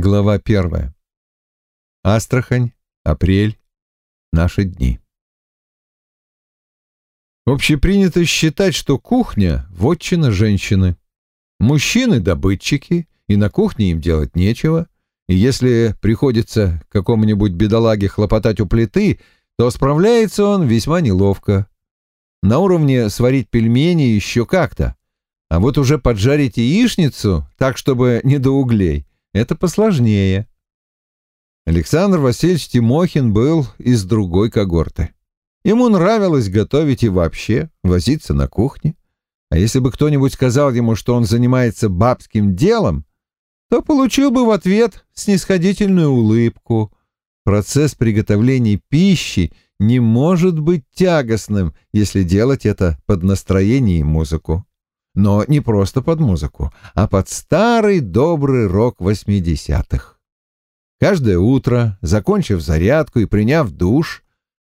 Глава первая. Астрахань, апрель, наши дни. Общепринято считать, что кухня — вотчина женщины. Мужчины — добытчики, и на кухне им делать нечего. И если приходится какому-нибудь бедолаге хлопотать у плиты, то справляется он весьма неловко. На уровне сварить пельмени еще как-то, а вот уже поджарить яичницу так, чтобы не до углей, это посложнее. Александр Васильевич Тимохин был из другой когорты. Ему нравилось готовить и вообще возиться на кухне. А если бы кто-нибудь сказал ему, что он занимается бабским делом, то получил бы в ответ снисходительную улыбку. Процесс приготовления пищи не может быть тягостным, если делать это под настроение и музыку. Но не просто под музыку, а под старый добрый рок восьмидесятых. Каждое утро, закончив зарядку и приняв душ,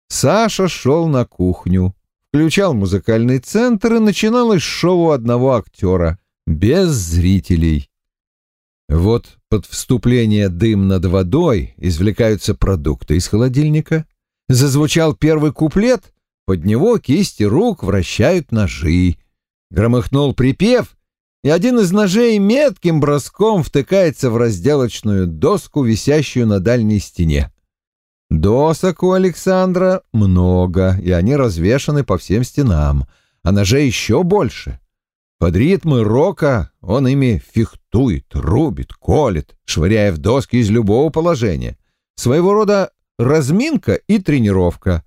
Саша шел на кухню, включал музыкальный центр и начиналось шоу одного актера, без зрителей. Вот под вступление «Дым над водой» извлекаются продукты из холодильника. Зазвучал первый куплет, под него кисти рук вращают ножи. Громыхнул припев, и один из ножей метким броском втыкается в разделочную доску, висящую на дальней стене. Досок у Александра много, и они развешаны по всем стенам, а ножей еще больше. Под ритмы рока он ими фехтует, рубит, колет, швыряя в доски из любого положения. Своего рода разминка и тренировка.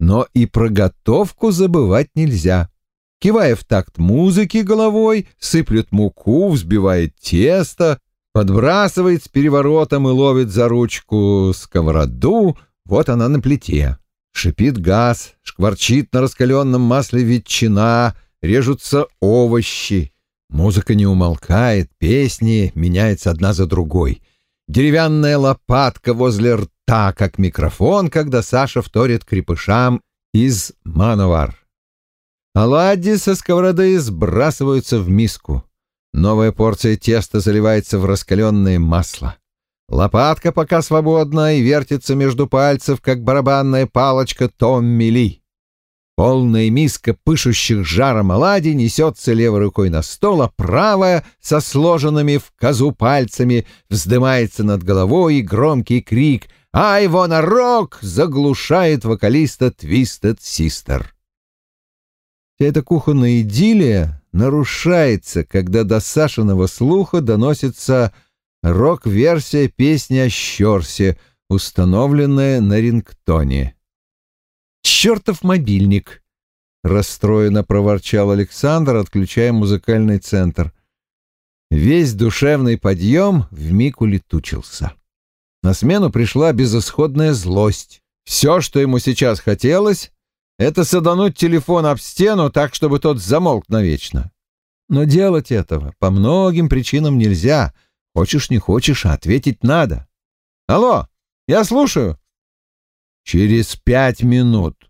Но и про готовку забывать нельзя. Кивая в такт музыки головой, сыплет муку, взбивает тесто, подбрасывает с переворотом и ловит за ручку сковороду, вот она на плите. Шипит газ, шкварчит на раскаленном масле ветчина — режутся овощи. Музыка не умолкает, песни меняются одна за другой. Деревянная лопатка возле рта, как микрофон, когда Саша вторит крепышам из Мановар. Оладьи со сковороды сбрасываются в миску. Новая порция теста заливается в раскаленное масло. Лопатка пока свободна и вертится между пальцев, как барабанная палочка Томми Ли. Полная миска пышущих жаром оладий несется левой рукой на стол, а правая, со сложенными в козу пальцами, вздымается над головой, и громкий крик «I wanna rock!» заглушает вокалиста Twisted Sister. Вся эта кухонная идиллия нарушается, когда до Сашиного слуха доносится рок-версия песни о Щерсе, установленная на рингтоне чертов мобильник!» Расстроенно проворчал Александр, отключая музыкальный центр. Весь душевный подъем вмиг улетучился. На смену пришла безысходная злость. Все, что ему сейчас хотелось, это садануть телефон об стену так, чтобы тот замолк навечно. Но делать этого по многим причинам нельзя. Хочешь, не хочешь, а ответить надо. «Алло, я слушаю». «Через пять минут»,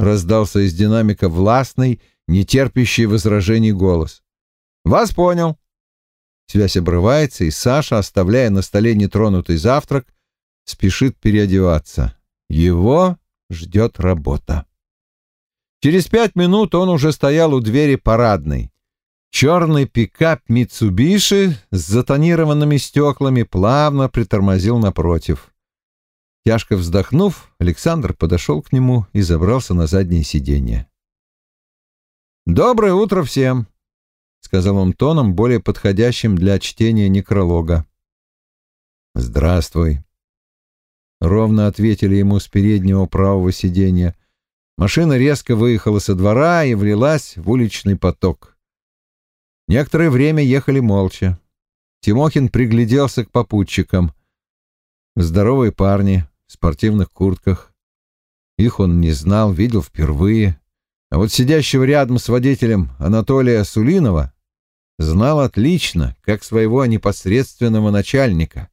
раздался из динамика властный, нетерпящий возражений голос. «Вас понял». Связь обрывается, и Саша, оставляя на столе нетронутый завтрак, спешит переодеваться. Его ждет работа. Через пять минут он уже стоял у двери парадной. Черный пикап Митсубиши с затонированными стеклами плавно притормозил напротив. Тяжко вздохнув, Александр подошел к нему и забрался на заднее сиденье. «Доброе утро всем!» — сказал он тоном, более подходящим для чтения некролога. «Здравствуй!» Ровно ответили ему с переднего правого сиденья. Машина резко выехала со двора и влилась в уличный поток. Некоторое время ехали молча. Тимохин пригляделся к попутчикам. Здоровые парни, в спортивных куртках. Их он не знал, видел впервые. А вот сидящего рядом с водителем Анатолия Сулинова знал отлично, как своего непосредственного начальника.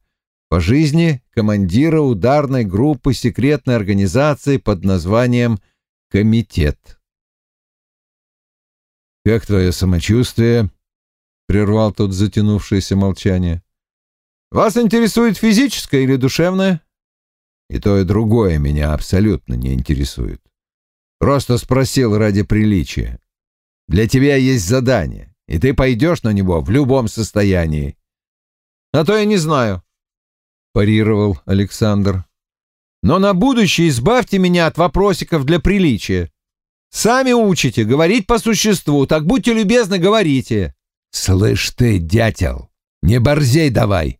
По жизни командира ударной группы секретной организации под названием «Комитет». «Как твое самочувствие?» — прервал тот затянувшееся молчание. Вас интересует физическое или душевное? И то, и другое меня абсолютно не интересует. Просто спросил ради приличия. Для тебя есть задание, и ты пойдешь на него в любом состоянии. А то я не знаю, — парировал Александр. Но на будущее избавьте меня от вопросиков для приличия. Сами учите говорить по существу, так будьте любезны, говорите. Слышь ты, дятел, не борзей давай,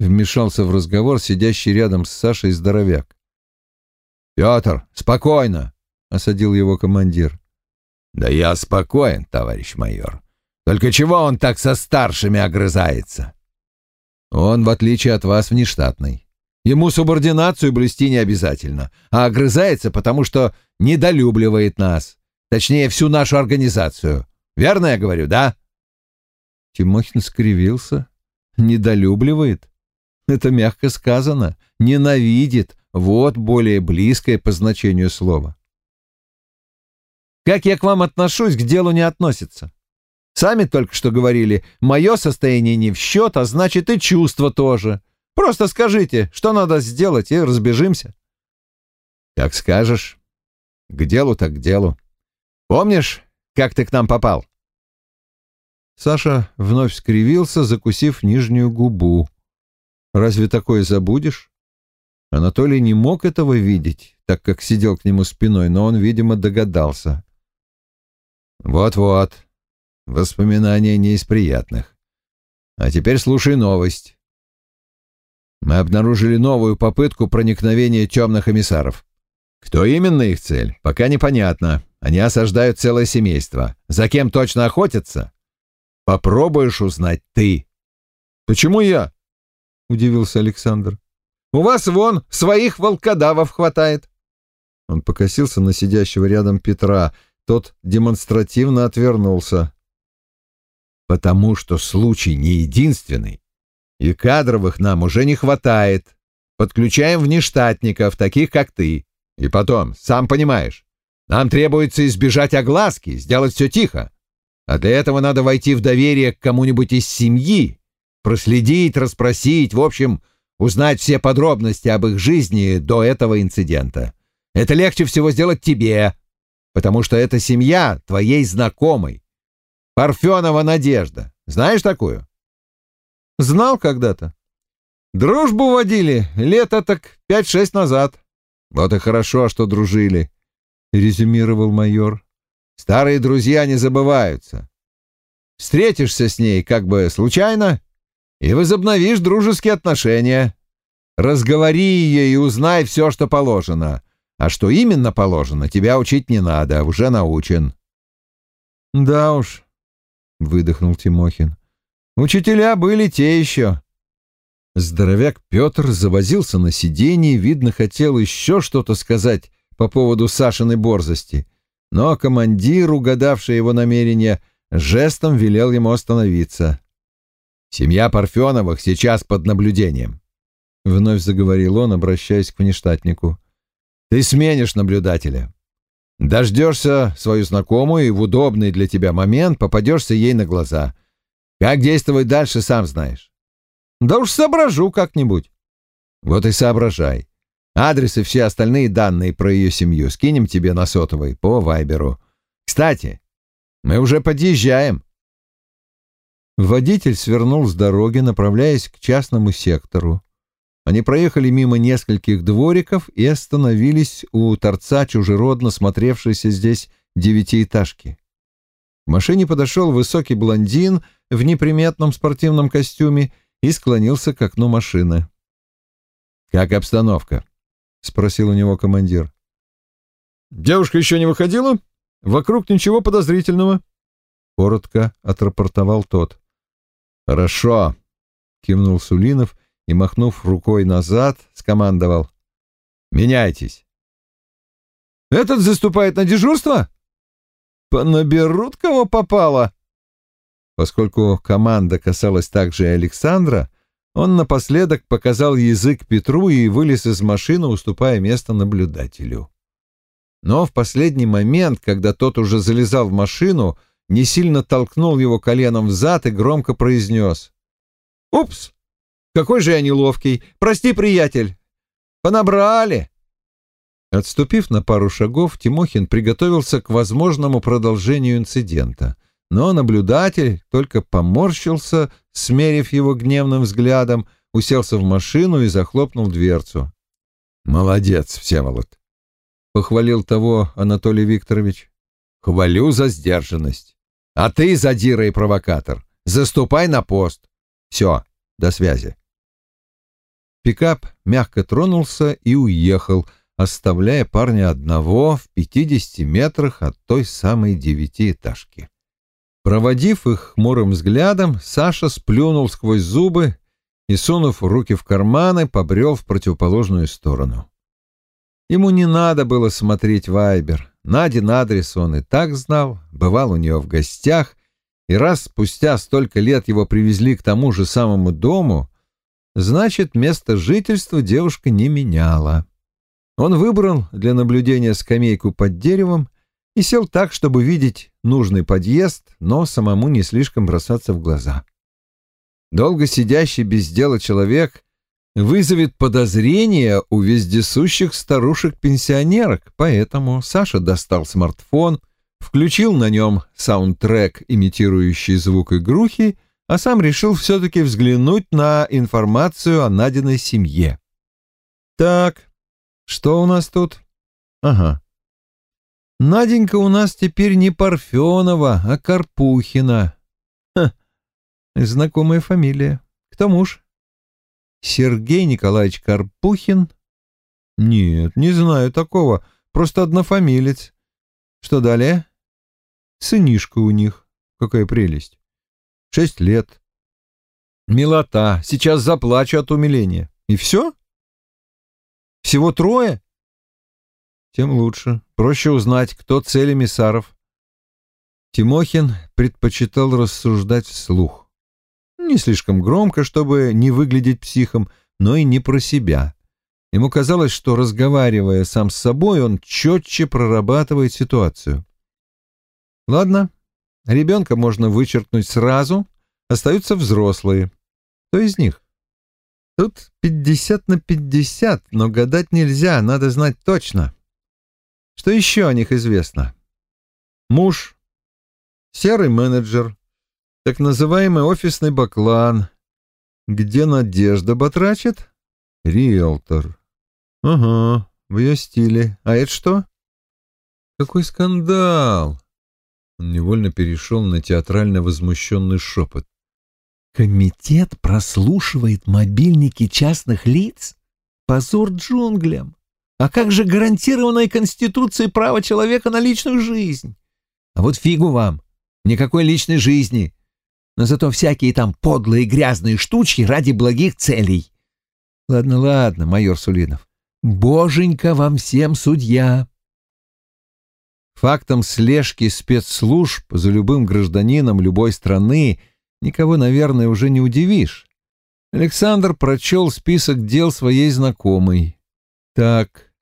Вмешался в разговор сидящий рядом с Сашей здоровяк. «Петр, спокойно!» — осадил его командир. «Да я спокоен, товарищ майор. Только чего он так со старшими огрызается?» «Он, в отличие от вас, внештатный. Ему субординацию блюсти не обязательно, а огрызается, потому что недолюбливает нас. Точнее, всю нашу организацию. Верно я говорю, да?» Тимохин скривился. «Недолюбливает? Это мягко сказано. Ненавидит. Вот более близкое по значению слова. Как я к вам отношусь, к делу не относится. Сами только что говорили, мое состояние не в счет, а значит и чувства тоже. Просто скажите, что надо сделать, и разбежимся. Как скажешь. К делу так к делу. Помнишь, как ты к нам попал? Саша вновь скривился, закусив нижнюю губу. Разве такое забудешь? Анатолий не мог этого видеть, так как сидел к нему спиной, но он, видимо, догадался. Вот-вот. Воспоминания не из приятных. А теперь слушай новость. Мы обнаружили новую попытку проникновения темных эмиссаров. Кто именно их цель, пока непонятно. Они осаждают целое семейство. За кем точно охотятся? Попробуешь узнать ты. Почему я? — удивился Александр. «У вас вон своих волкодавов хватает». Он покосился на сидящего рядом Петра. Тот демонстративно отвернулся. «Потому что случай не единственный, и кадровых нам уже не хватает. Подключаем внештатников, таких как ты. И потом, сам понимаешь, нам требуется избежать огласки, сделать все тихо. А для этого надо войти в доверие к кому-нибудь из семьи проследить, расспросить, в общем, узнать все подробности об их жизни до этого инцидента. Это легче всего сделать тебе, потому что это семья твоей знакомой. Парфенова Надежда. Знаешь такую? Знал когда-то. Дружбу водили лето так пять-шесть назад. Вот и хорошо, что дружили, — резюмировал майор. Старые друзья не забываются. Встретишься с ней как бы случайно и возобновишь дружеские отношения. Разговори ее и узнай все, что положено. А что именно положено, тебя учить не надо, уже научен». «Да уж», — выдохнул Тимохин, — «учителя были те еще». Здоровяк Петр завозился на сиденье, видно, хотел еще что-то сказать по поводу Сашиной борзости, но командир, угадавший его намерение, жестом велел ему остановиться. Семья Парфеновых сейчас под наблюдением. Вновь заговорил он, обращаясь к внештатнику. Ты сменишь наблюдателя. Дождешься свою знакомую и в удобный для тебя момент попадешься ей на глаза. Как действовать дальше, сам знаешь. Да уж соображу как-нибудь. Вот и соображай. Адрес и все остальные данные про ее семью скинем тебе на сотовый по Вайберу. Кстати, мы уже подъезжаем. Водитель свернул с дороги, направляясь к частному сектору. Они проехали мимо нескольких двориков и остановились у торца чужеродно смотревшейся здесь девятиэтажки. К машине подошел высокий блондин в неприметном спортивном костюме и склонился к окну машины. «Как обстановка?» — спросил у него командир. «Девушка еще не выходила? Вокруг ничего подозрительного», — коротко отрапортовал тот. «Хорошо», — кивнул Сулинов и, махнув рукой назад, скомандовал. «Меняйтесь». «Этот заступает на дежурство?» «Понаберут, кого попало». Поскольку команда касалась также и Александра, он напоследок показал язык Петру и вылез из машины, уступая место наблюдателю. Но в последний момент, когда тот уже залезал в машину, — не сильно толкнул его коленом в зад и громко произнес. «Упс! Какой же я неловкий. Прости, приятель. Понабрали. Отступив на пару шагов, Тимохин приготовился к возможному продолжению инцидента. Но наблюдатель только поморщился, смерив его гневным взглядом, уселся в машину и захлопнул дверцу. «Молодец, Всеволод!» — похвалил того Анатолий Викторович. «Хвалю за сдержанность. А ты, задира и провокатор, заступай на пост. Все, до связи». Пикап мягко тронулся и уехал, оставляя парня одного в пятидесяти метрах от той самой девятиэтажки. Проводив их хмурым взглядом, Саша сплюнул сквозь зубы и, сунув руки в карманы, побрел в противоположную сторону. Ему не надо было смотреть Вайбер. Надин адрес он и так знал, бывал у нее в гостях, и раз спустя столько лет его привезли к тому же самому дому, значит, место жительства девушка не меняла. Он выбрал для наблюдения скамейку под деревом и сел так, чтобы видеть нужный подъезд, но самому не слишком бросаться в глаза. Долго сидящий без дела человек вызовет подозрения у вездесущих старушек-пенсионерок, поэтому Саша достал смартфон, включил на нем саундтрек, имитирующий звук игрухи, а сам решил все-таки взглянуть на информацию о Надиной семье. Так, что у нас тут? Ага. Наденька у нас теперь не Парфенова, а Карпухина. Ха, знакомая фамилия. Кто муж? Сергей Николаевич Карпухин? Нет, не знаю такого. Просто однофамилец. Что далее? Сынишка у них. Какая прелесть. Шесть лет. Милота. Сейчас заплачу от умиления. И все? Всего трое? Тем лучше. Проще узнать, кто цель эмиссаров. Тимохин предпочитал рассуждать вслух. Не слишком громко, чтобы не выглядеть психом, но и не про себя. Ему казалось, что, разговаривая сам с собой, он четче прорабатывает ситуацию. Ладно, ребенка можно вычеркнуть сразу, остаются взрослые. Кто из них? Тут пятьдесят на пятьдесят, но гадать нельзя, надо знать точно. Что еще о них известно? Муж, серый менеджер, так называемый офисный баклан. Где Надежда батрачит? Риэлтор. Ага, в ее стиле. А это что? Какой скандал! Он невольно перешел на театрально возмущенный шепот. Комитет прослушивает мобильники частных лиц? Позор джунглям! А как же гарантированное Конституцией право человека на личную жизнь? А вот фигу вам, никакой личной жизни. Но зато всякие там подлые грязные штучки ради благих целей. Ладно, ладно, майор Сулинов. Боженька вам всем судья. Фактом слежки спецслужб за любым гражданином любой страны никого, наверное, уже не удивишь. Александр прочел список дел своей знакомой. Так,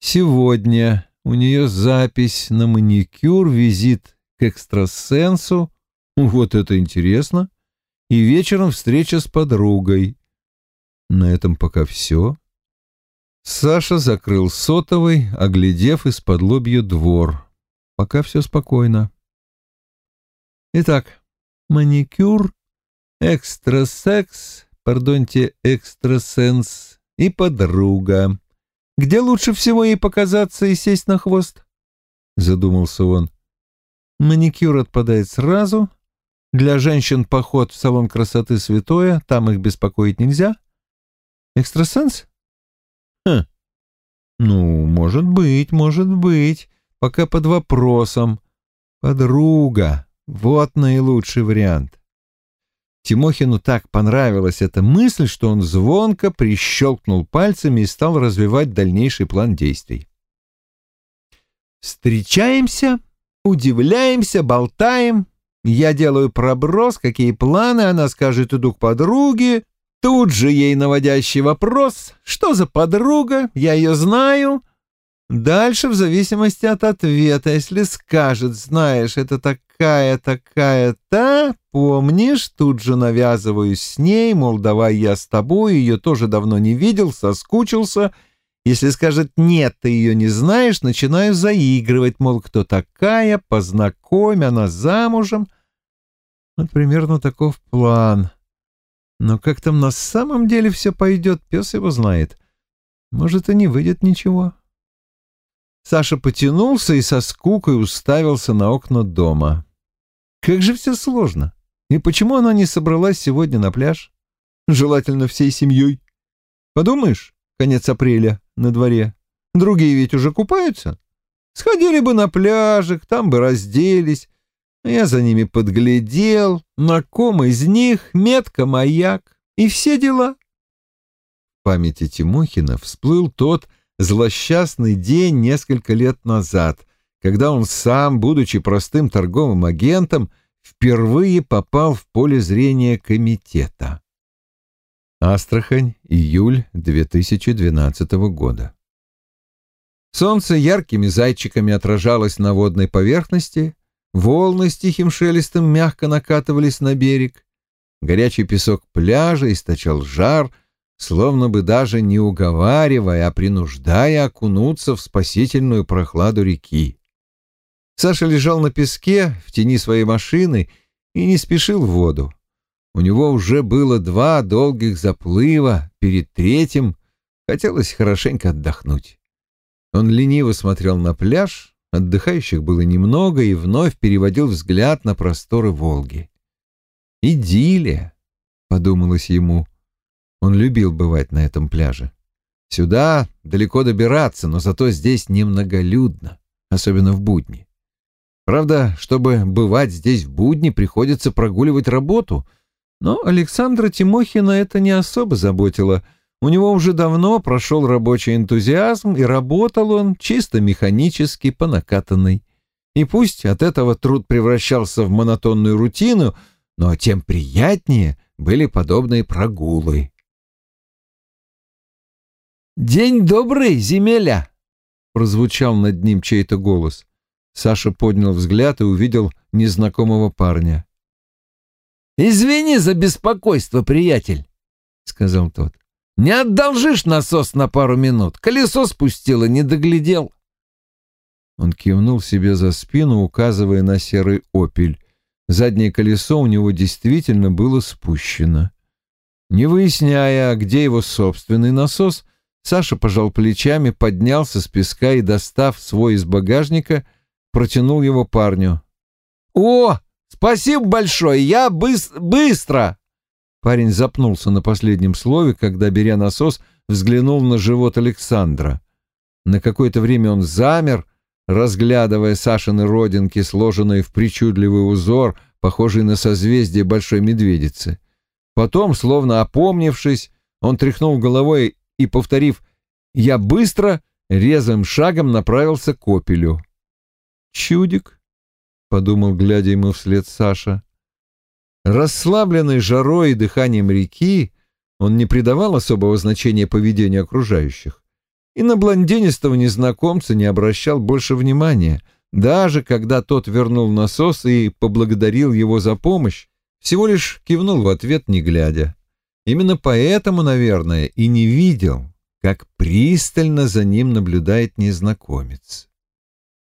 сегодня у нее запись на маникюр, визит к экстрасенсу. Вот это интересно. И вечером встреча с подругой. На этом пока все. Саша закрыл сотовый, оглядев из-под лобья двор. Пока все спокойно. Итак, маникюр, экстрасекс, пардонте, экстрасенс и подруга. Где лучше всего ей показаться и сесть на хвост? Задумался он. Маникюр отпадает сразу. Для женщин поход в салон красоты святое, там их беспокоить нельзя. Экстрасенс? Хм. Ну, может быть, может быть. Пока под вопросом. Подруга. Вот наилучший вариант. Тимохину так понравилась эта мысль, что он звонко прищелкнул пальцами и стал развивать дальнейший план действий. «Встречаемся, удивляемся, болтаем. Я делаю проброс, какие планы, она скажет, иду к подруге. Тут же ей наводящий вопрос, что за подруга, я ее знаю. Дальше в зависимости от ответа, если скажет, знаешь, это так такая-такая-та, помнишь, тут же навязываюсь с ней, мол, давай я с тобой, ее тоже давно не видел, соскучился. Если скажет «нет, ты ее не знаешь», начинаю заигрывать, мол, кто такая, познакомь, она замужем. Вот примерно таков план. Но как там на самом деле все пойдет, пес его знает. Может, и не выйдет ничего. Саша потянулся и со скукой уставился на окна дома. Как же все сложно. И почему она не собралась сегодня на пляж? Желательно всей семьей. Подумаешь, конец апреля, на дворе. Другие ведь уже купаются. Сходили бы на пляжик, там бы разделись. Я за ними подглядел, на ком из них метка маяк и все дела. В памяти Тимохина всплыл тот злосчастный день несколько лет назад, когда он сам, будучи простым торговым агентом, впервые попал в поле зрения комитета. Астрахань, июль 2012 года. Солнце яркими зайчиками отражалось на водной поверхности, волны с тихим шелестом мягко накатывались на берег, горячий песок пляжа источал жар, словно бы даже не уговаривая, а принуждая окунуться в спасительную прохладу реки. Саша лежал на песке в тени своей машины и не спешил в воду. У него уже было два долгих заплыва, перед третьим хотелось хорошенько отдохнуть. Он лениво смотрел на пляж, отдыхающих было немного, и вновь переводил взгляд на просторы Волги. «Идиллия», — подумалось ему, — он любил бывать на этом пляже. Сюда далеко добираться, но зато здесь немноголюдно, особенно в будни. Правда, чтобы бывать здесь в будни, приходится прогуливать работу, но Александра Тимохина это не особо заботило. У него уже давно прошел рабочий энтузиазм, и работал он чисто механически по накатанной. И пусть от этого труд превращался в монотонную рутину, но тем приятнее были подобные прогулы. «День добрый, земеля!» — прозвучал над ним чей-то голос. Саша поднял взгляд и увидел незнакомого парня. «Извини за беспокойство, приятель», — сказал тот. «Не одолжишь насос на пару минут? Колесо спустило, не доглядел». Он кивнул себе за спину, указывая на серый опель. Заднее колесо у него действительно было спущено. Не выясняя, где его собственный насос, Саша пожал плечами, поднялся с песка и, достав свой из багажника, протянул его парню. «О, спасибо большое, я быс быстро!» Парень запнулся на последнем слове, когда, беря насос, взглянул на живот Александра. На какое-то время он замер, разглядывая Сашины родинки, сложенные в причудливый узор, похожий на созвездие большой медведицы. Потом, словно опомнившись, он тряхнул головой и, повторив «Я быстро», резвым шагом направился к опелю. «Чудик», — подумал, глядя ему вслед Саша. Расслабленный жарой и дыханием реки, он не придавал особого значения поведению окружающих и на блондинистого незнакомца не обращал больше внимания, даже когда тот вернул насос и поблагодарил его за помощь, всего лишь кивнул в ответ, не глядя. Именно поэтому, наверное, и не видел, как пристально за ним наблюдает незнакомец.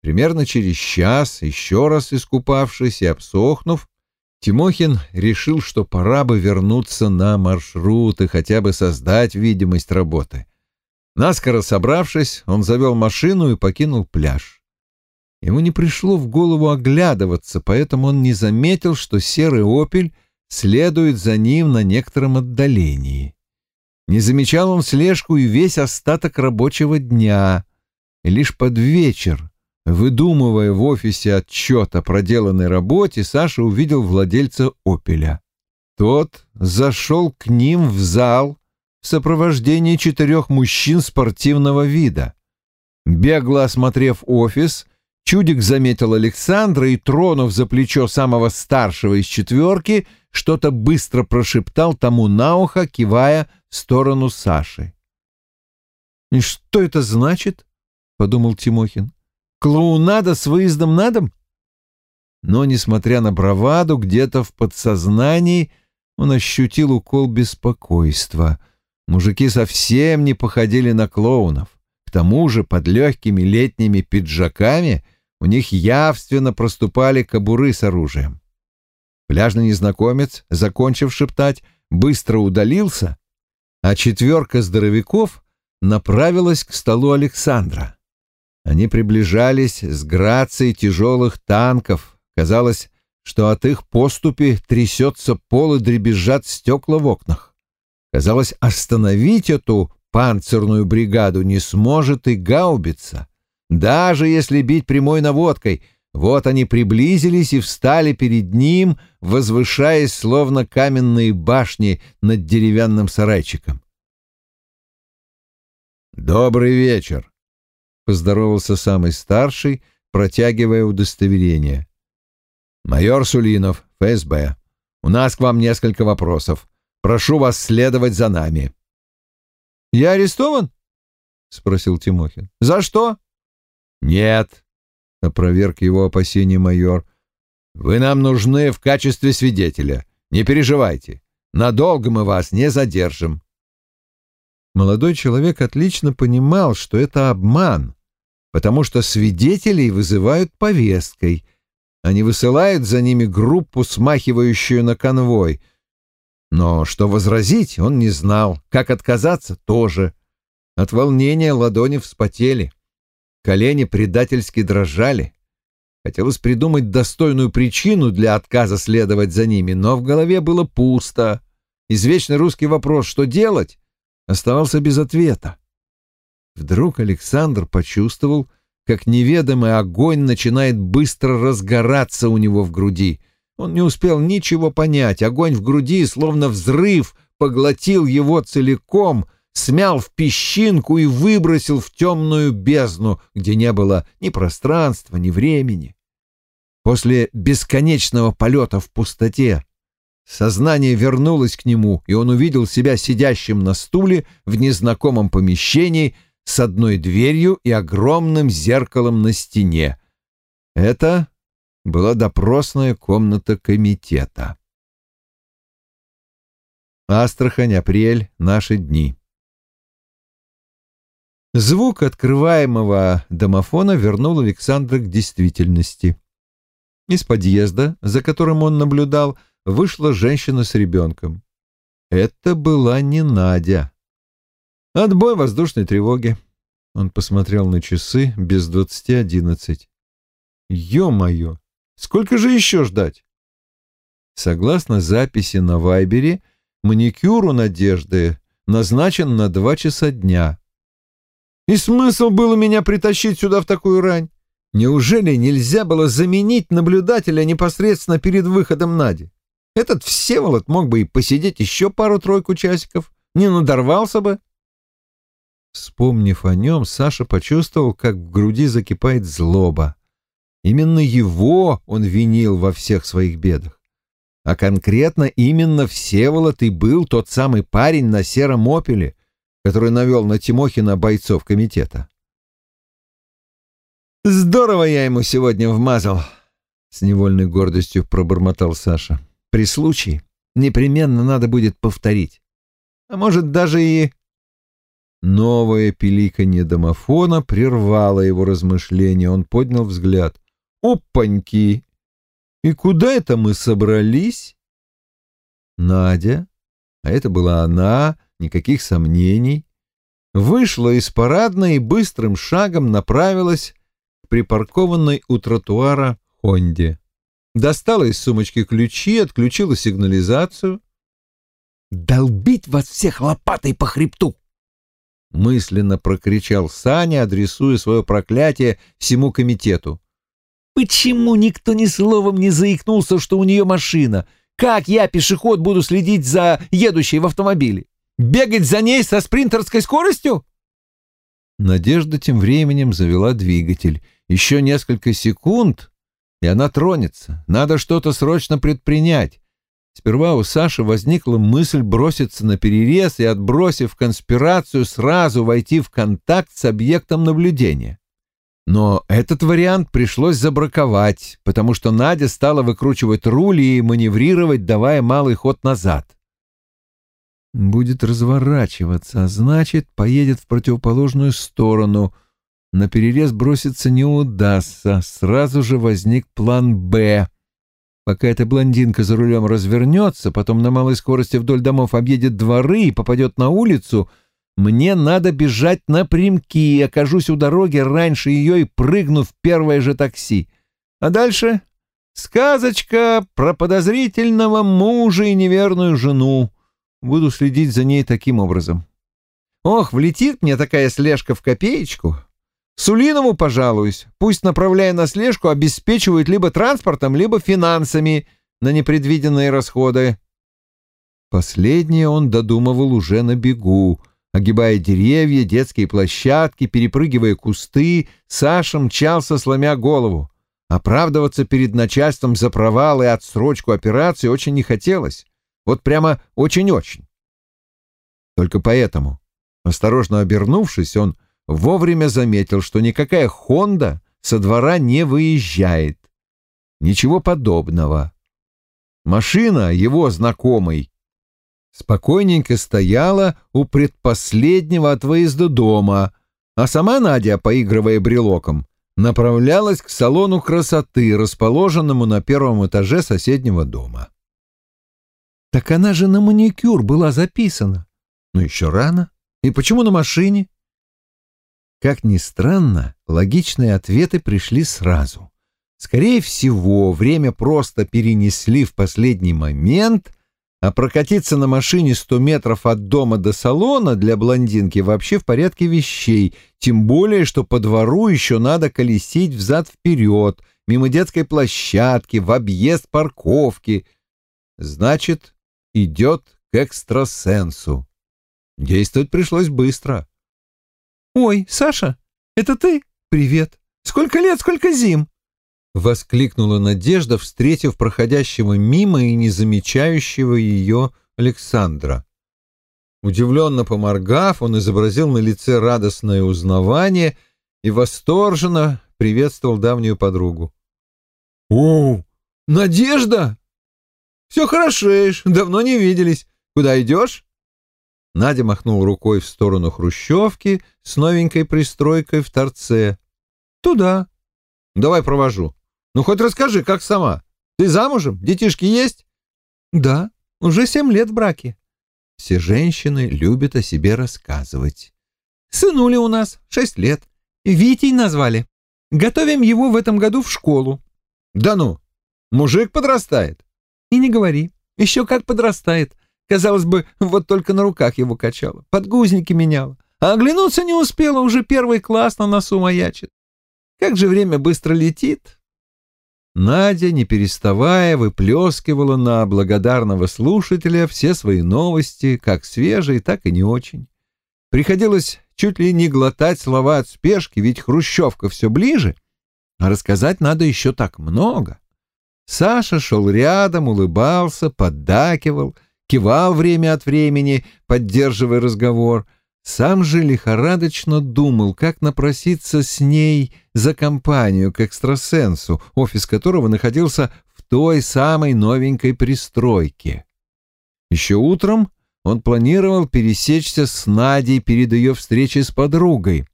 Примерно через час, еще раз искупавшись и обсохнув, Тимохин решил, что пора бы вернуться на маршрут и хотя бы создать видимость работы. Наскоро собравшись, он завел машину и покинул пляж. Ему не пришло в голову оглядываться, поэтому он не заметил, что серый «Опель» следует за ним на некотором отдалении. Не замечал он слежку и весь остаток рабочего дня. И лишь под вечер, выдумывая в офисе отчет о проделанной работе, Саша увидел владельца «Опеля». Тот зашел к ним в зал в сопровождении четырех мужчин спортивного вида. Бегло осмотрев офис, Чудик заметил Александра и, тронув за плечо самого старшего из четверки, что-то быстро прошептал тому на ухо, кивая в сторону Саши. «И что это значит?» — подумал Тимохин. «Клоунада с выездом на дом?» но, несмотря на браваду, где-то в подсознании он ощутил укол беспокойства. Мужики совсем не походили на клоунов. К тому же под легкими летними пиджаками у них явственно проступали кобуры с оружием. Пляжный незнакомец, закончив шептать, быстро удалился, а четверка здоровяков направилась к столу Александра. Они приближались с грацией тяжелых танков. Казалось, что от их поступи трясется пол и дребезжат стекла в окнах. Казалось, остановить эту панцирную бригаду не сможет и гаубица. Даже если бить прямой наводкой, вот они приблизились и встали перед ним, возвышаясь, словно каменные башни над деревянным сарайчиком. «Добрый вечер!» — поздоровался самый старший, протягивая удостоверение. «Майор Сулинов, ФСБ. У нас к вам несколько вопросов. Прошу вас следовать за нами». «Я арестован?» — спросил Тимохин. «За что?» «Нет», — опроверг его опасения майор. «Вы нам нужны в качестве свидетеля. Не переживайте. Надолго мы вас не задержим». Молодой человек отлично понимал, что это обман, потому что свидетелей вызывают повесткой. Они высылают за ними группу, смахивающую на конвой. Но что возразить, он не знал, как отказаться тоже. От волнения ладони вспотели. Колени предательски дрожали. Хотелось придумать достойную причину для отказа следовать за ними, но в голове было пусто. Извечный русский вопрос «что делать?» оставался без ответа. Вдруг Александр почувствовал, как неведомый огонь начинает быстро разгораться у него в груди. Он не успел ничего понять. Огонь в груди, словно взрыв, поглотил его целиком, смял в песчинку и выбросил в темную бездну, где не было ни пространства, ни времени. После бесконечного полета в пустоте Сознание вернулось к нему, и он увидел себя сидящим на стуле в незнакомом помещении с одной дверью и огромным зеркалом на стене. Это была допросная комната комитета. Астрахань, апрель, наши дни. Звук открываемого домофона вернул Александра к действительности. Из подъезда, за которым он наблюдал, вышла женщина с ребенком. Это была не Надя. Отбой воздушной тревоги. Он посмотрел на часы без двадцати одиннадцать. Ё-моё, сколько же еще ждать? Согласно записи на Вайбере, маникюр у Надежды назначен на два часа дня. И смысл было меня притащить сюда в такую рань? Неужели нельзя было заменить наблюдателя непосредственно перед выходом Нади? Этот Всеволод мог бы и посидеть еще пару-тройку часиков, не надорвался бы. Вспомнив о нем, Саша почувствовал, как в груди закипает злоба. Именно его он винил во всех своих бедах. А конкретно именно Всеволод и был тот самый парень на сером опеле, который навел на Тимохина бойцов комитета. «Здорово я ему сегодня вмазал», — с невольной гордостью пробормотал Саша. При случае непременно надо будет повторить. А может, даже и... Новое пиликанье домофона прервало его размышления. Он поднял взгляд. «Опаньки! И куда это мы собрались?» Надя, а это была она, никаких сомнений, вышла из парадной и быстрым шагом направилась к припаркованной у тротуара Хонде достала из сумочки ключи, отключила сигнализацию. «Долбить вас всех лопатой по хребту!» Мысленно прокричал Саня, адресуя свое проклятие всему комитету. «Почему никто ни словом не заикнулся, что у нее машина? Как я, пешеход, буду следить за едущей в автомобиле? Бегать за ней со спринтерской скоростью?» Надежда тем временем завела двигатель. Еще несколько секунд, и она тронется. Надо что-то срочно предпринять. Сперва у Саши возникла мысль броситься на перерез и, отбросив конспирацию, сразу войти в контакт с объектом наблюдения. Но этот вариант пришлось забраковать, потому что Надя стала выкручивать руль и маневрировать, давая малый ход назад. Будет разворачиваться, а значит, поедет в противоположную сторону. На перерез броситься не удастся. Сразу же возник план «Б». Пока эта блондинка за рулем развернется, потом на малой скорости вдоль домов объедет дворы и попадет на улицу — мне надо бежать напрямки, окажусь у дороги раньше ее и прыгну в первое же такси. А дальше сказочка про подозрительного мужа и неверную жену. Буду следить за ней таким образом. Ох, влетит мне такая слежка в копеечку. Сулинову пожалуюсь. Пусть, направляя на слежку, обеспечивают либо транспортом, либо финансами на непредвиденные расходы. Последнее он додумывал уже на бегу — Огибая деревья, детские площадки, перепрыгивая кусты, Саша мчался, сломя голову. Оправдываться перед начальством за провал и отсрочку операции очень не хотелось. Вот прямо очень-очень. Только поэтому, осторожно обернувшись, он вовремя заметил, что никакая «Хонда» со двора не выезжает. Ничего подобного. Машина его знакомой спокойненько стояла у предпоследнего от выезда дома, а сама Надя, поигрывая брелоком, направлялась к салону красоты, расположенному на первом этаже соседнего дома. Так она же на маникюр была записана. Ну еще рано. И почему на машине? Как ни странно, логичные ответы пришли сразу. Скорее всего, время просто перенесли в последний момент — а прокатиться на машине сто метров от дома до салона для блондинки вообще в порядке вещей, тем более, что по двору еще надо колесить взад-вперед, мимо детской площадки, в объезд парковки. Значит, идет к экстрасенсу. Действовать пришлось быстро. «Ой, Саша, это ты? Привет! Сколько лет, сколько зим!» — воскликнула Надежда, встретив проходящего мимо и не замечающего ее Александра. Удивленно поморгав, он изобразил на лице радостное узнавание и восторженно приветствовал давнюю подругу. «О, Надежда! Все хорошеешь, давно не виделись. Куда идешь?» Надя махнул рукой в сторону хрущевки с новенькой пристройкой в торце. «Туда. Давай провожу». Ну, хоть расскажи, как сама. Ты замужем? Детишки есть? Да, уже семь лет в браке. Все женщины любят о себе рассказывать. Сынули у нас шесть лет. Витей назвали. Готовим его в этом году в школу. Да ну, мужик подрастает. И не говори, еще как подрастает. Казалось бы, вот только на руках его качала, подгузники меняла. А оглянуться не успела, уже первый класс на носу маячит. Как же время быстро летит, Надя, не переставая, выплескивала на благодарного слушателя все свои новости, как свежие, так и не очень. Приходилось чуть ли не глотать слова от спешки, ведь Хрущевка все ближе, а рассказать надо еще так много. Саша шел рядом, улыбался, поддакивал, кивал время от времени, поддерживая разговор — сам же лихорадочно думал, как напроситься с ней за компанию к экстрасенсу, офис которого находился в той самой новенькой пристройке. Еще утром он планировал пересечься с Надей перед ее встречей с подругой,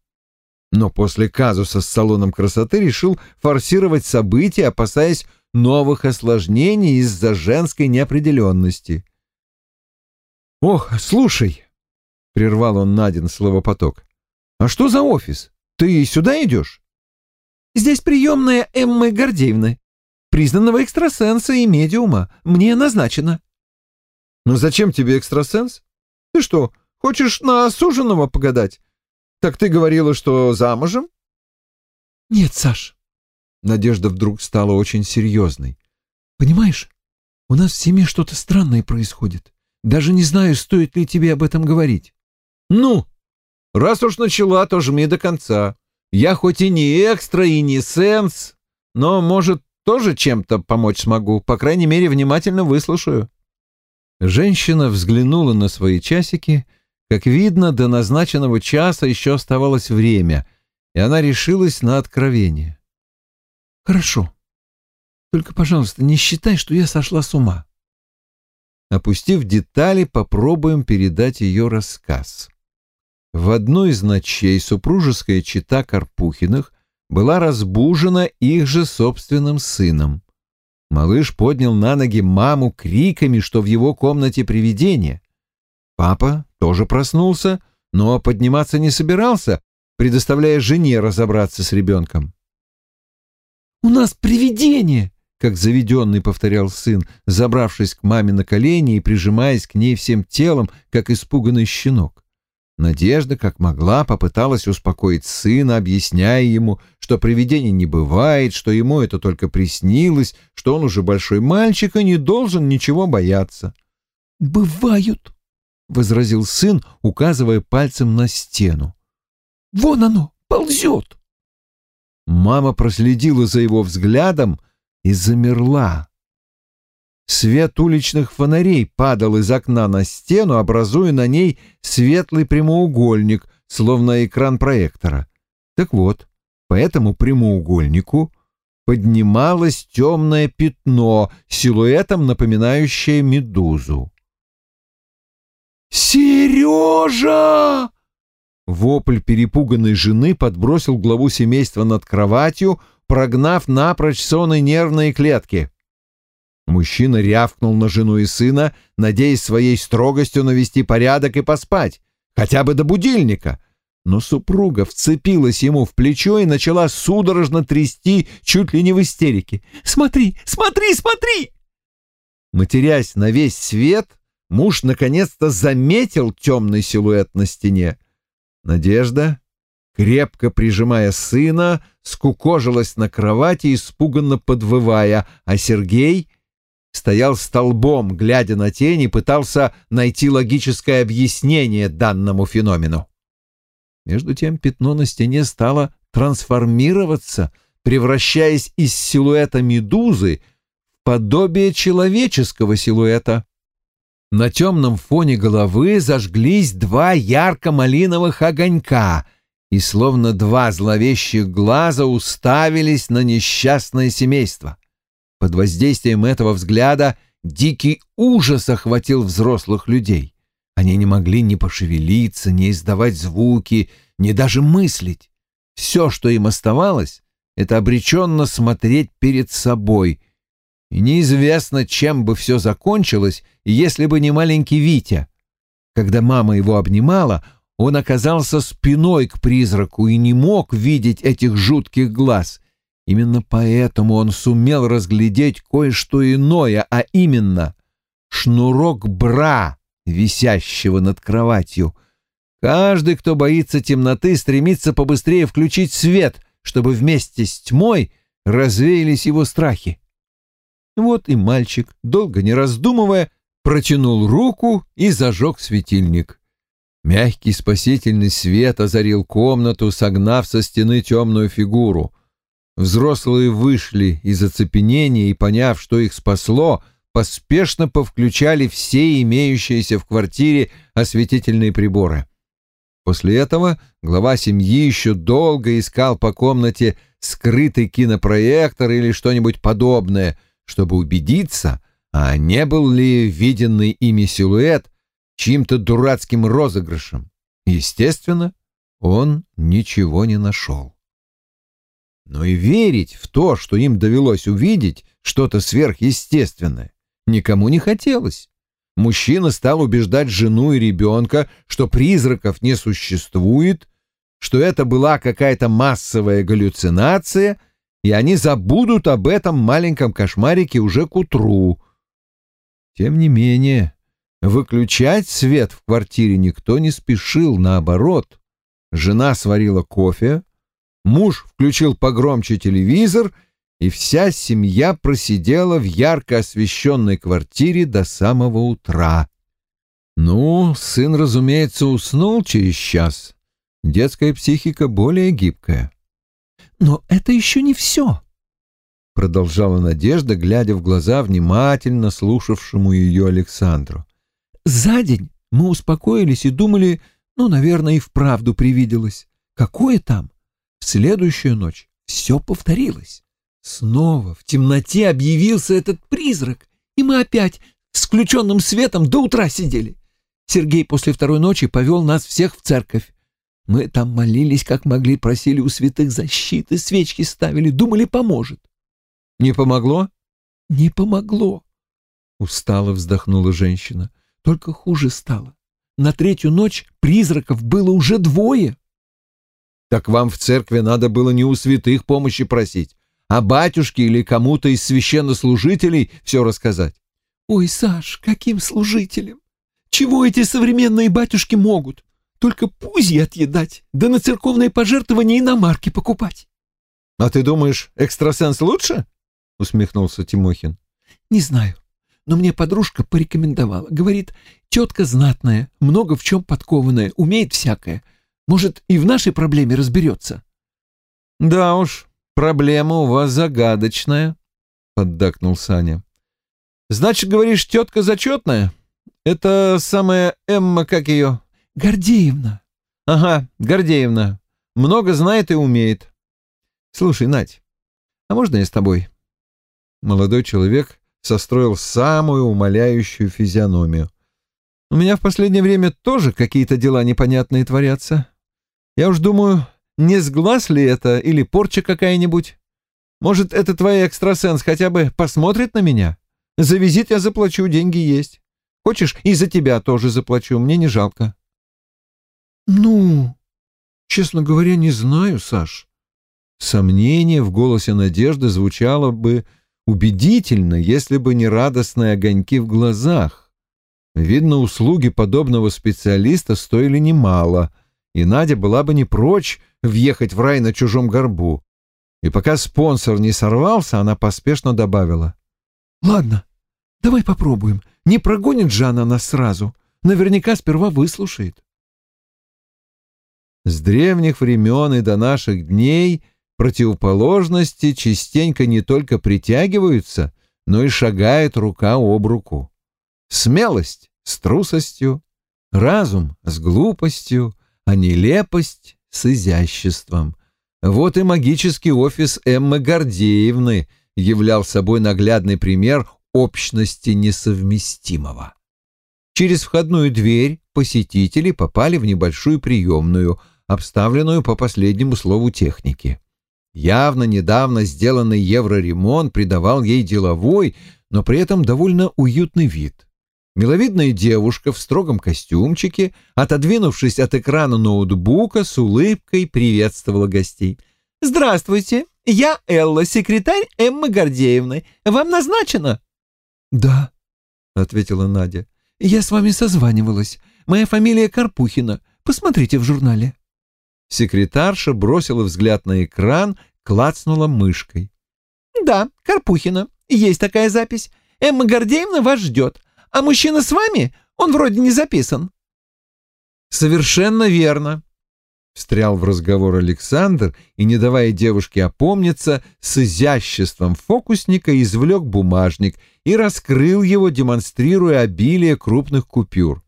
но после казуса с салоном красоты решил форсировать события, опасаясь новых осложнений из-за женской неопределенности. «Ох, слушай!» — прервал он Надин словопоток. «А что за офис? Ты сюда идешь?» «Здесь приемная Эммы Гордеевны, признанного экстрасенса и медиума. Мне назначено». «Ну зачем тебе экстрасенс? Ты что, хочешь на осуженного погадать? Так ты говорила, что замужем?» «Нет, Саш». Надежда вдруг стала очень серьезной. «Понимаешь, у нас в семье что-то странное происходит. Даже не знаю, стоит ли тебе об этом говорить. «Ну, раз уж начала, то жми до конца. Я хоть и не экстра, и не сенс, но, может, тоже чем-то помочь смогу. По крайней мере, внимательно выслушаю». Женщина взглянула на свои часики. Как видно, до назначенного часа еще оставалось время, и она решилась на откровение. «Хорошо. Только, пожалуйста, не считай, что я сошла с ума». Опустив детали, попробуем передать ее рассказ. В одну из ночей супружеская чита Карпухиных была разбужена их же собственным сыном. Малыш поднял на ноги маму криками, что в его комнате привидение. Папа тоже проснулся, но подниматься не собирался, предоставляя жене разобраться с ребенком. «У нас привидение!» Как заведенный повторял сын, забравшись к маме на колени и прижимаясь к ней всем телом, как испуганный щенок. Надежда, как могла, попыталась успокоить сына, объясняя ему, что привидений не бывает, что ему это только приснилось, что он уже большой мальчик и не должен ничего бояться. «Бывают», — возразил сын, указывая пальцем на стену. «Вон оно, ползет». Мама проследила за его взглядом, и замерла. Свет уличных фонарей падал из окна на стену, образуя на ней светлый прямоугольник, словно экран проектора. Так вот, по этому прямоугольнику поднималось темное пятно, силуэтом напоминающее медузу. «Сережа!» Вопль перепуганной жены подбросил главу семейства над кроватью, прогнав напрочь сон и нервные клетки. Мужчина рявкнул на жену и сына, надеясь своей строгостью навести порядок и поспать, хотя бы до будильника. Но супруга вцепилась ему в плечо и начала судорожно трясти чуть ли не в истерике. «Смотри, смотри, смотри!» Матерясь на весь свет, муж наконец-то заметил темный силуэт на стене. Надежда, крепко прижимая сына, скукожилась на кровати, испуганно подвывая, а Сергей стоял столбом, глядя на тень и пытался найти логическое объяснение данному феномену. Между тем пятно на стене стало трансформироваться, превращаясь из силуэта медузы в подобие человеческого силуэта. На темном фоне головы зажглись два ярко-малиновых огонька — и словно два зловещих глаза уставились на несчастное семейство. Под воздействием этого взгляда дикий ужас охватил взрослых людей. Они не могли ни пошевелиться, ни издавать звуки, ни даже мыслить. Все, что им оставалось, это обреченно смотреть перед собой. И неизвестно, чем бы все закончилось, если бы не маленький Витя. Когда мама его обнимала, он оказался спиной к призраку и не мог видеть этих жутких глаз. Именно поэтому он сумел разглядеть кое-что иное, а именно шнурок бра, висящего над кроватью. Каждый, кто боится темноты, стремится побыстрее включить свет, чтобы вместе с тьмой развеялись его страхи. Вот и мальчик, долго не раздумывая, протянул руку и зажег светильник. Мягкий спасительный свет озарил комнату, согнав со стены темную фигуру. Взрослые вышли из оцепенения и, поняв, что их спасло, поспешно повключали все имеющиеся в квартире осветительные приборы. После этого глава семьи еще долго искал по комнате скрытый кинопроектор или что-нибудь подобное, чтобы убедиться, а не был ли виденный ими силуэт чьим-то дурацким розыгрышем. Естественно, он ничего не нашел. Но и верить в то, что им довелось увидеть что-то сверхъестественное, никому не хотелось. Мужчина стал убеждать жену и ребенка, что призраков не существует, что это была какая-то массовая галлюцинация, и они забудут об этом маленьком кошмарике уже к утру. Тем не менее, Выключать свет в квартире никто не спешил, наоборот. Жена сварила кофе, муж включил погромче телевизор, и вся семья просидела в ярко освещенной квартире до самого утра. Ну, сын, разумеется, уснул через час. Детская психика более гибкая. «Но это еще не все», — продолжала Надежда, глядя в глаза внимательно слушавшему ее Александру. За день мы успокоились и думали, ну, наверное, и вправду привиделось. Какое там? В следующую ночь все повторилось. Снова в темноте объявился этот призрак, и мы опять с включенным светом до утра сидели. Сергей после второй ночи повел нас всех в церковь. Мы там молились, как могли, просили у святых защиты, свечки ставили, думали, поможет. Не помогло? Не помогло. Устало вздохнула женщина. Только хуже стало. На третью ночь призраков было уже двое. Так вам в церкви надо было не у святых помощи просить, а батюшке или кому-то из священнослужителей все рассказать. Ой, Саш, каким служителям? Чего эти современные батюшки могут? Только пузьи отъедать, да на церковные пожертвования иномарки покупать. — А ты думаешь, экстрасенс лучше? — усмехнулся Тимохин. — Не знаю, но мне подружка порекомендовала. Говорит, тетка знатная, много в чем подкованная, умеет всякое. Может, и в нашей проблеме разберется. — Да уж, проблема у вас загадочная, — поддакнул Саня. — Значит, говоришь, тетка зачетная? Это самая Эмма, как ее? Гордеевна. Ага, Гордеевна. Много знает и умеет. Слушай, Надь, а можно я с тобой? Молодой человек состроил самую умоляющую физиономию. У меня в последнее время тоже какие-то дела непонятные творятся. Я уж думаю, не с глаз ли это или порча какая-нибудь? Может, это твой экстрасенс хотя бы посмотрит на меня? За визит я заплачу, деньги есть. Хочешь, и за тебя тоже заплачу, мне не жалко. Ну, честно говоря, не знаю, Саш. Сомнение в голосе Надежды звучало бы убедительно, если бы не радостные огоньки в глазах. Видно, услуги подобного специалиста стоили немало, и Надя была бы не прочь въехать в рай на чужом горбу. И пока спонсор не сорвался, она поспешно добавила. «Ладно, давай попробуем. Не прогонит же она нас сразу. Наверняка сперва выслушает. С древних времен и до наших дней противоположности частенько не только притягиваются, но и шагают рука об руку. Смелость с трусостью, разум с глупостью, а нелепость с изяществом. Вот и магический офис Эммы Гордеевны являл собой наглядный пример общности несовместимого. Через входную дверь посетители попали в небольшую приемную, обставленную по последнему слову техники. Явно недавно сделанный евроремонт придавал ей деловой, но при этом довольно уютный вид. Миловидная девушка в строгом костюмчике, отодвинувшись от экрана ноутбука, с улыбкой приветствовала гостей. «Здравствуйте, я Элла, секретарь Эммы Гордеевны. Вам назначено?» «Да», — ответила Надя. «Я с вами созванивалась. Моя фамилия Карпухина. Посмотрите в журнале». Секретарша бросила взгляд на экран, клацнула мышкой. «Да, Карпухина. Есть такая запись. Эмма Гордеевна вас ждет. А мужчина с вами? Он вроде не записан». «Совершенно верно», Встрял в разговор Александр и, не давая девушке опомниться, с изяществом фокусника извлек бумажник и раскрыл его, демонстрируя обилие крупных купюр.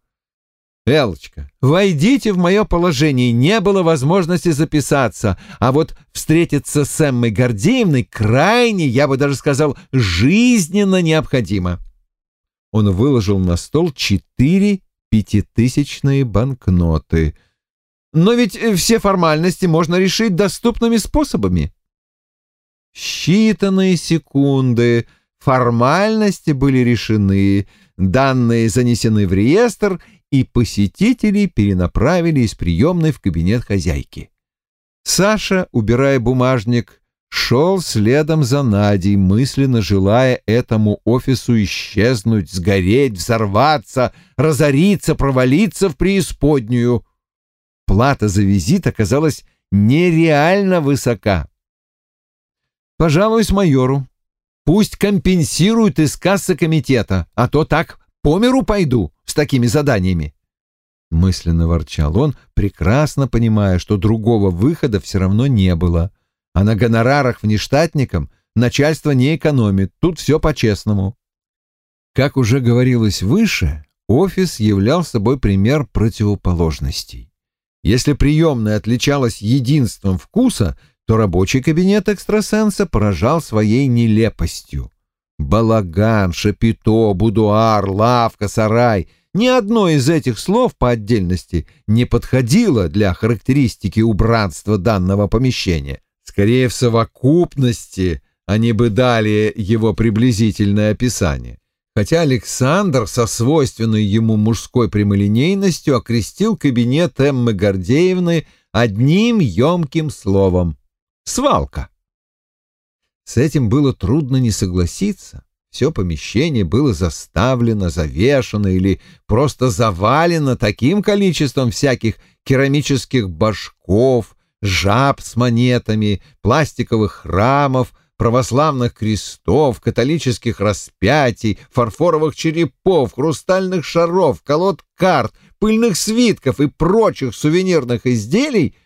«Элочка, войдите в мое положение, не было возможности записаться, а вот встретиться с Эммой Гордеевной крайне, я бы даже сказал, жизненно необходимо». Он выложил на стол четыре пятитысячные банкноты — но ведь э, все формальности можно решить доступными способами. Считанные секунды формальности были решены, данные занесены в реестр, и посетители перенаправили из приемной в кабинет хозяйки. Саша, убирая бумажник, шел следом за Надей, мысленно желая этому офису исчезнуть, сгореть, взорваться, разориться, провалиться в преисподнюю плата за визит оказалась нереально высока. Пожалуй, с майору. Пусть компенсируют из кассы комитета, а то так по миру пойду с такими заданиями. Мысленно ворчал он, прекрасно понимая, что другого выхода все равно не было. А на гонорарах внештатникам начальство не экономит, тут все по-честному. Как уже говорилось выше, офис являл собой пример противоположностей. Если приемная отличалась единством вкуса, то рабочий кабинет экстрасенса поражал своей нелепостью. Балаган, шапито, будуар, лавка, сарай — ни одно из этих слов по отдельности не подходило для характеристики убранства данного помещения. Скорее, в совокупности они бы дали его приблизительное описание. Хотя Александр со свойственной ему мужской прямолинейностью окрестил кабинет Эммы Гордеевны одним емким словом — «свалка». С этим было трудно не согласиться. Все помещение было заставлено, завешено или просто завалено таким количеством всяких керамических башков, жаб с монетами, пластиковых храмов, православных крестов, католических распятий, фарфоровых черепов, хрустальных шаров, колод карт, пыльных свитков и прочих сувенирных изделий,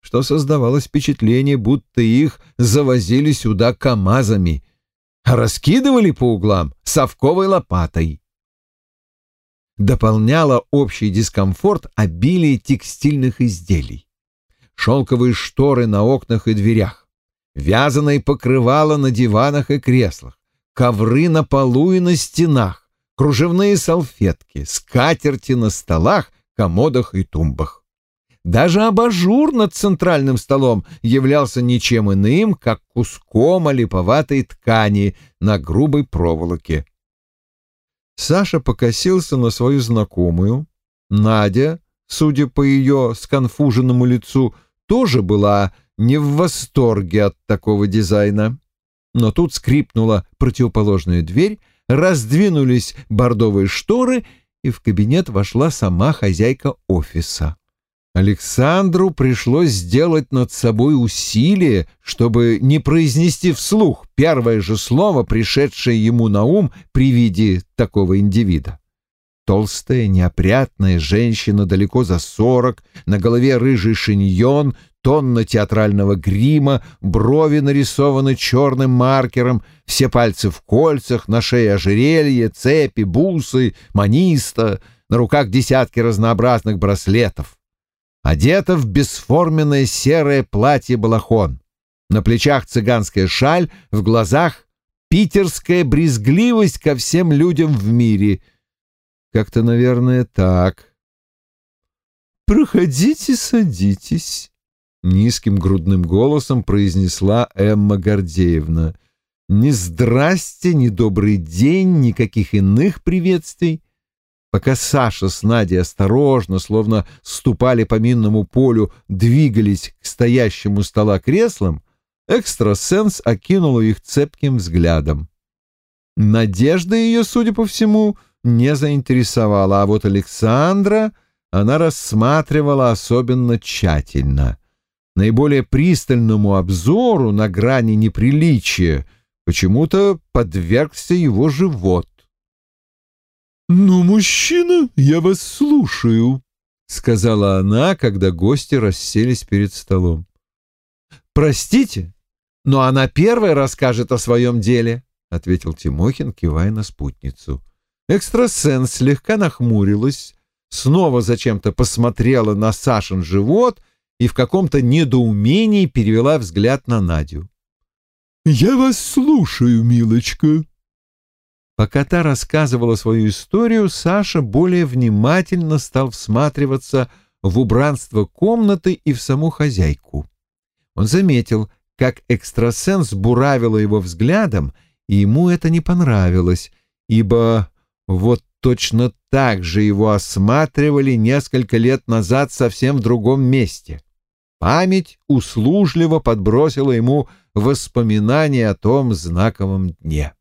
что создавалось впечатление, будто их завозили сюда КАМАЗами — раскидывали по углам совковой лопатой. Дополняло общий дискомфорт обилие текстильных изделий. Шелковые шторы на окнах и дверях, вязаные покрывала на диванах и креслах, ковры на полу и на стенах, кружевные салфетки, скатерти на столах, комодах и тумбах. Даже абажур над центральным столом являлся ничем иным, как куском олиповатой ткани на грубой проволоке. Саша покосился на свою знакомую. Надя, судя по ее сконфуженному лицу, тоже была не в восторге от такого дизайна. Но тут скрипнула противоположная дверь, раздвинулись бордовые шторы, и в кабинет вошла сама хозяйка офиса. Александру пришлось сделать над собой усилие, чтобы не произнести вслух первое же слово, пришедшее ему на ум при виде такого индивида. Толстая, неопрятная женщина далеко за сорок, на голове рыжий шиньон, тонна театрального грима, брови нарисованы черным маркером, все пальцы в кольцах, на шее ожерелье, цепи, бусы, маниста, на руках десятки разнообразных браслетов одета в бесформенное серое платье-балахон. На плечах цыганская шаль, в глазах питерская брезгливость ко всем людям в мире. Как-то, наверное, так. «Проходите, садитесь», — низким грудным голосом произнесла Эмма Гордеевна. «Ни здрасте, ни добрый день, никаких иных приветствий. Пока Саша с Надей осторожно, словно ступали по минному полю, двигались к стоящему стола креслам, экстрасенс окинула их цепким взглядом. Надежда ее, судя по всему, не заинтересовала, а вот Александра она рассматривала особенно тщательно. Наиболее пристальному обзору на грани неприличия почему-то подвергся его живот. «Ну, мужчина, я вас слушаю», — сказала она, когда гости расселись перед столом. «Простите, но она первая расскажет о своем деле», — ответил Тимохин, кивая на спутницу. Экстрасенс слегка нахмурилась, снова зачем-то посмотрела на Сашин живот и в каком-то недоумении перевела взгляд на Надю. «Я вас слушаю, милочка», Пока та рассказывала свою историю, Саша более внимательно стал всматриваться в убранство комнаты и в саму хозяйку. Он заметил, как экстрасенс буравила его взглядом, и ему это не понравилось, ибо вот точно так же его осматривали несколько лет назад совсем в другом месте. Память услужливо подбросила ему воспоминания о том знаковом дне.